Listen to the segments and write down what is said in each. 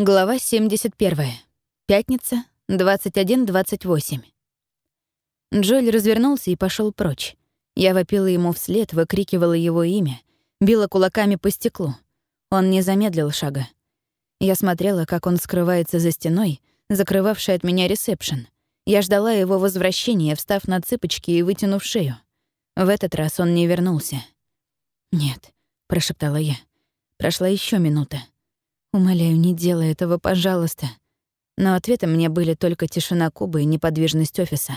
Глава 71. Пятница, 21.28. Джоэль развернулся и пошел прочь. Я вопила ему вслед, выкрикивала его имя, била кулаками по стеклу. Он не замедлил шага. Я смотрела, как он скрывается за стеной, закрывавшей от меня ресепшн. Я ждала его возвращения, встав на цыпочки и вытянув шею. В этот раз он не вернулся. «Нет», — прошептала я. Прошла еще минута. Умоляю, не делай этого, пожалуйста. Но ответом мне были только тишина Кубы и неподвижность офиса.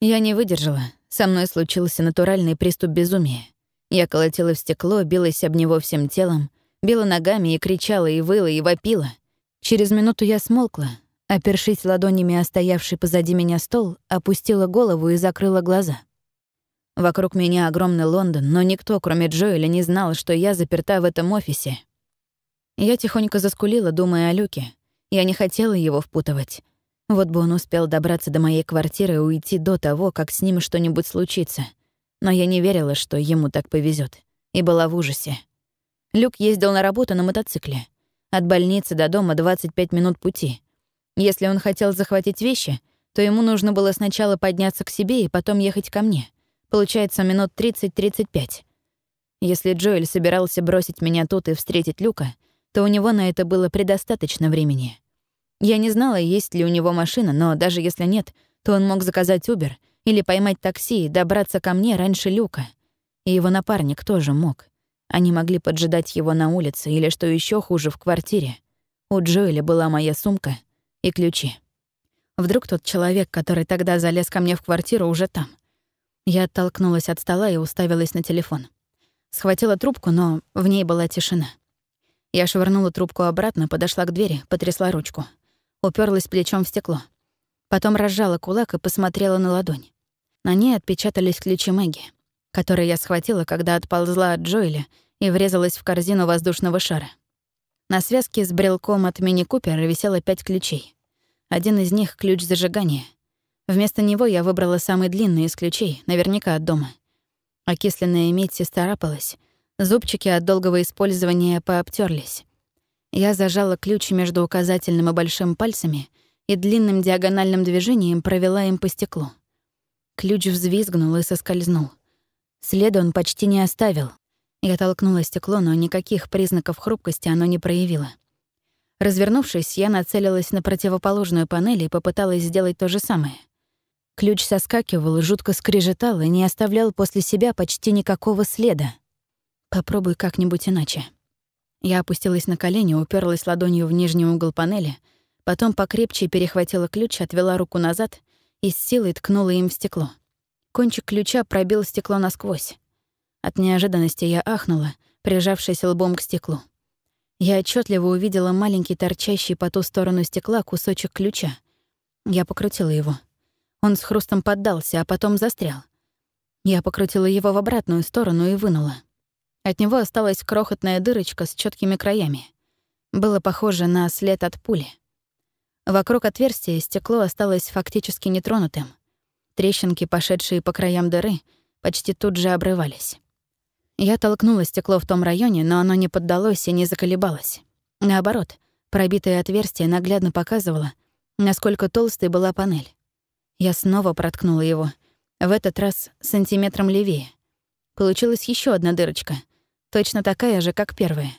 Я не выдержала. Со мной случился натуральный приступ безумия. Я колотила в стекло, билась об него всем телом, била ногами и кричала, и выла, и вопила. Через минуту я смолкла, опершись ладонями о стоявший позади меня стол, опустила голову и закрыла глаза. Вокруг меня огромный Лондон, но никто, кроме Джоэля, не знал, что я заперта в этом офисе. Я тихонько заскулила, думая о Люке. Я не хотела его впутывать. Вот бы он успел добраться до моей квартиры и уйти до того, как с ним что-нибудь случится. Но я не верила, что ему так повезет, и была в ужасе. Люк ездил на работу на мотоцикле. От больницы до дома 25 минут пути. Если он хотел захватить вещи, то ему нужно было сначала подняться к себе и потом ехать ко мне. Получается, минут 30-35. Если Джоэль собирался бросить меня тут и встретить Люка, то у него на это было предостаточно времени. Я не знала, есть ли у него машина, но даже если нет, то он мог заказать Uber или поймать такси и добраться ко мне раньше Люка. И его напарник тоже мог. Они могли поджидать его на улице или, что еще хуже, в квартире. У Джоэля была моя сумка и ключи. Вдруг тот человек, который тогда залез ко мне в квартиру, уже там. Я оттолкнулась от стола и уставилась на телефон. Схватила трубку, но в ней была тишина. Я швырнула трубку обратно, подошла к двери, потрясла ручку. Уперлась плечом в стекло. Потом разжала кулак и посмотрела на ладонь. На ней отпечатались ключи Мэгги, которые я схватила, когда отползла от Джоэля и врезалась в корзину воздушного шара. На связке с брелком от мини-купера висело пять ключей. Один из них — ключ зажигания. Вместо него я выбрала самый длинный из ключей, наверняка от дома. Окисленная медь старапалась, Зубчики от долгого использования пообтерлись. Я зажала ключ между указательным и большим пальцами и длинным диагональным движением провела им по стеклу. Ключ взвизгнул и соскользнул. Следа он почти не оставил. Я толкнула стекло, но никаких признаков хрупкости оно не проявило. Развернувшись, я нацелилась на противоположную панель и попыталась сделать то же самое. Ключ соскакивал, жутко скрежетал и не оставлял после себя почти никакого следа. Попробуй как-нибудь иначе. Я опустилась на колени, уперлась ладонью в нижний угол панели, потом покрепче перехватила ключ, отвела руку назад и с силой ткнула им в стекло. Кончик ключа пробил стекло насквозь. От неожиданности я ахнула, прижавшись лбом к стеклу. Я отчетливо увидела маленький торчащий по ту сторону стекла кусочек ключа. Я покрутила его. Он с хрустом поддался, а потом застрял. Я покрутила его в обратную сторону и вынула. От него осталась крохотная дырочка с четкими краями. Было похоже на след от пули. Вокруг отверстия стекло осталось фактически нетронутым. Трещинки, пошедшие по краям дыры, почти тут же обрывались. Я толкнула стекло в том районе, но оно не поддалось и не заколебалось. Наоборот, пробитое отверстие наглядно показывало, насколько толстой была панель. Я снова проткнула его, в этот раз сантиметром левее. Получилась еще одна дырочка — Точно такая же, как первая.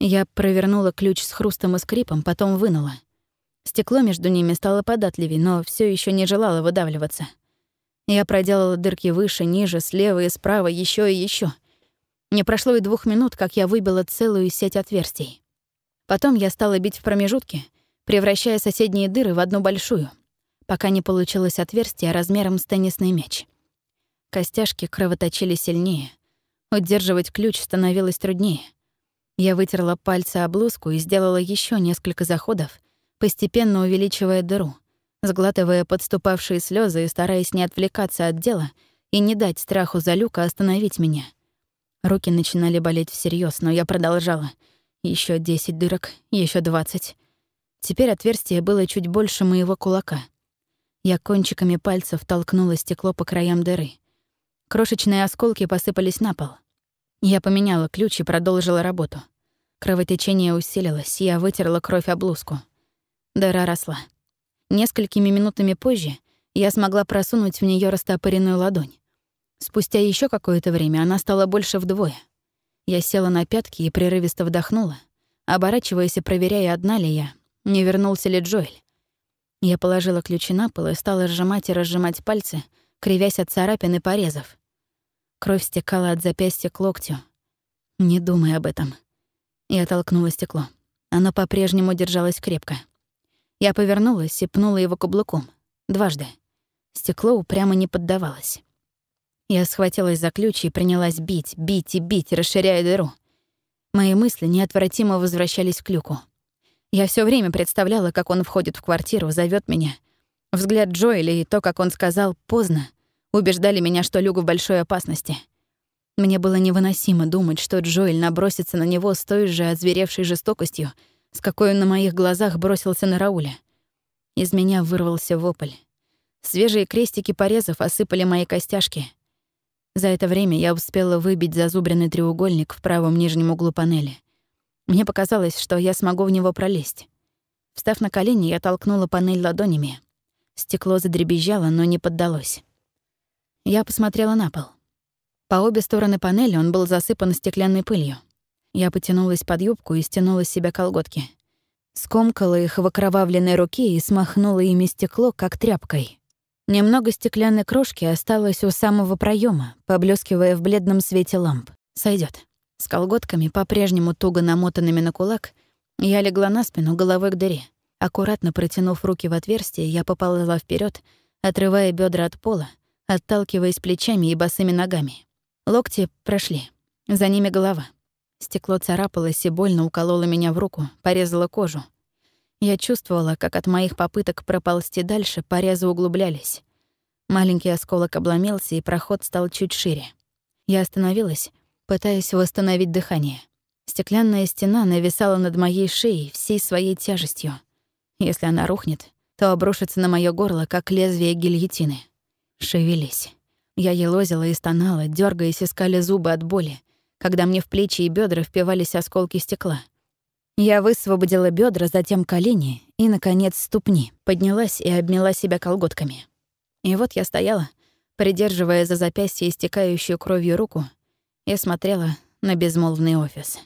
Я провернула ключ с хрустом и скрипом, потом вынула. Стекло между ними стало податливее, но все еще не желало выдавливаться. Я проделала дырки выше, ниже, слева и справа, еще и еще. Не прошло и двух минут, как я выбила целую сеть отверстий. Потом я стала бить в промежутки, превращая соседние дыры в одну большую, пока не получилось отверстие размером с теннисный мяч. Костяшки кровоточили сильнее — Удерживать ключ становилось труднее. Я вытерла пальцы о блузку и сделала еще несколько заходов, постепенно увеличивая дыру, сглатывая подступавшие слезы и стараясь не отвлекаться от дела и не дать страху за люка остановить меня. Руки начинали болеть всерьез, но я продолжала. Еще десять дырок, еще двадцать. Теперь отверстие было чуть больше моего кулака. Я кончиками пальцев толкнула стекло по краям дыры. Крошечные осколки посыпались на пол. Я поменяла ключ и продолжила работу. Кровотечение усилилось, я вытерла кровь об блузку. Дыра росла. Несколькими минутами позже я смогла просунуть в нее растопыренную ладонь. Спустя еще какое-то время она стала больше вдвое. Я села на пятки и прерывисто вдохнула, оборачиваясь и проверяя, одна ли я, не вернулся ли Джоэль. Я положила ключи на пол и стала сжимать и разжимать пальцы, кривясь от царапин и порезов. Кровь стекала от запястья к локтю. Не думай об этом. Я толкнула стекло. Оно по-прежнему держалось крепко. Я повернулась и пнула его каблуком. Дважды. Стекло упрямо не поддавалось. Я схватилась за ключ и принялась бить, бить и бить, расширяя дыру. Мои мысли неотвратимо возвращались к люку. Я все время представляла, как он входит в квартиру, зовет меня. Взгляд Джоэля и то, как он сказал «поздно», убеждали меня, что Люк в большой опасности. Мне было невыносимо думать, что Джоэль набросится на него с той же озверевшей жестокостью, с какой он на моих глазах бросился на Рауля. Из меня вырвался вопль. Свежие крестики порезов осыпали мои костяшки. За это время я успела выбить зазубренный треугольник в правом нижнем углу панели. Мне показалось, что я смогу в него пролезть. Встав на колени, я толкнула панель ладонями. Стекло задребезжало, но не поддалось. Я посмотрела на пол. По обе стороны панели он был засыпан стеклянной пылью. Я потянулась под юбку и стянула с себя колготки. Скомкала их в окровавленной руке и смахнула ими стекло, как тряпкой. Немного стеклянной крошки осталось у самого проема, поблескивая в бледном свете ламп. Сойдет. С колготками, по-прежнему туго намотанными на кулак, я легла на спину головой к дыре. Аккуратно протянув руки в отверстие, я поползла вперед, отрывая бедра от пола, отталкиваясь плечами и босыми ногами. Локти прошли. За ними голова. Стекло царапалось и больно укололо меня в руку, порезало кожу. Я чувствовала, как от моих попыток проползти дальше порезы углублялись. Маленький осколок обломился, и проход стал чуть шире. Я остановилась, пытаясь восстановить дыхание. Стеклянная стена нависала над моей шеей всей своей тяжестью. Если она рухнет, то обрушится на моё горло, как лезвие гильотины. Шевелись. Я елозила и стонала, дёргаясь, искали зубы от боли, когда мне в плечи и бедра впивались осколки стекла. Я высвободила бедра, затем колени и, наконец, ступни, поднялась и обмела себя колготками. И вот я стояла, придерживая за запястье истекающую кровью руку, и смотрела на безмолвный офис.